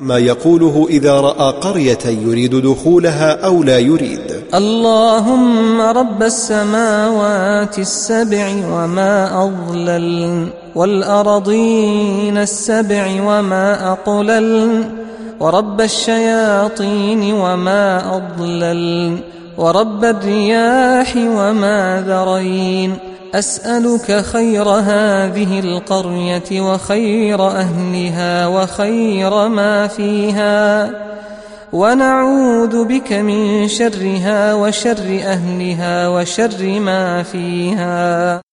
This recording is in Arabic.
ما يقوله إذا رأى قرية يريد دخولها أو لا يريد. اللهم رب السماوات السبع وما اضلل والأرضين السبع وما اقلل ورب الشياطين وما اضلل ورب الرياح وما ذرين. أسألك خير هذه القرية وخير أهلها وخير ما فيها. ونعوذ بك من شرها وشر أهلها وشر ما فيها.